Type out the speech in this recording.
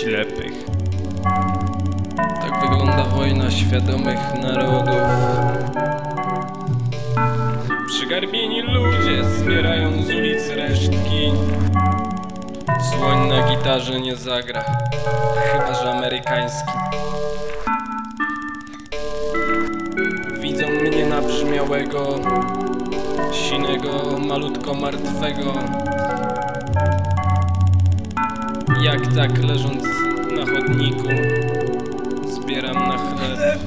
ślepych. Tak wygląda wojna świadomych narodów. Przygarbieni ludzie zbierają z ulic resztki. Słoń na gitarze nie zagra, chyba że amerykański. Widzą mnie nabrzmiałego, sinego, malutko martwego. Jak tak leżąc na chodniku, zbieram na chleb.